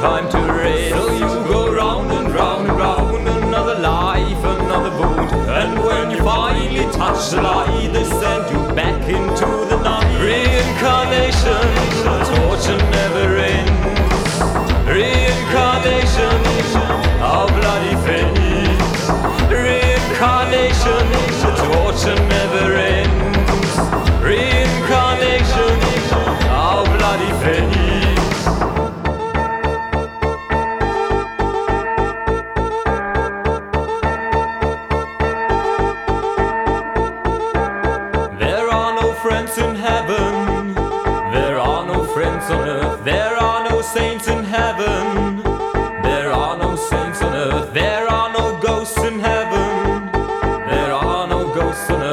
time to riddle you go round and round and round, another life, another wound. And when you finally touch the light, on earth. There are no saints in heaven. There are no saints on earth. There are no ghosts in heaven. There are no ghosts on earth.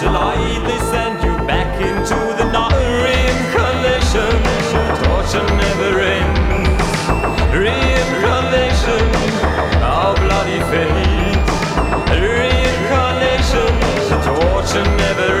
Touch the send you back into the night. Reincarnation, torture never ends. Reincarnation, our bloody fate. Reincarnation, torture never ends.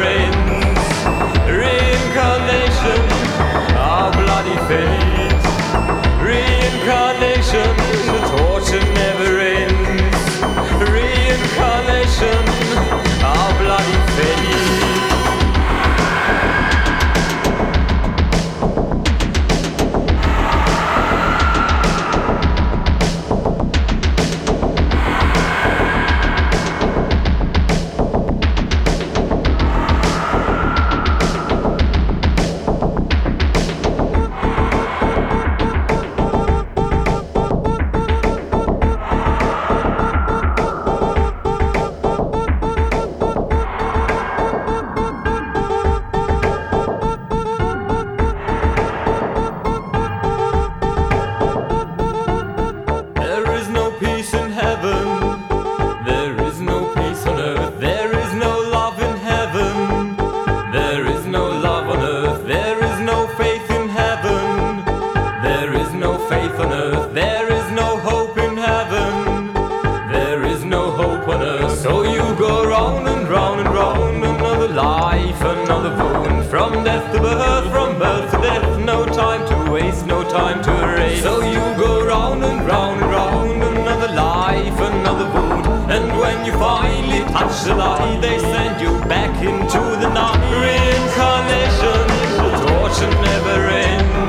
Waste, no time to erase. So you go round and round and round. Another life, another wound. And when you finally touch the light, they send you back into the night. Reincarnation, torture never ends.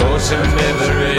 Torture never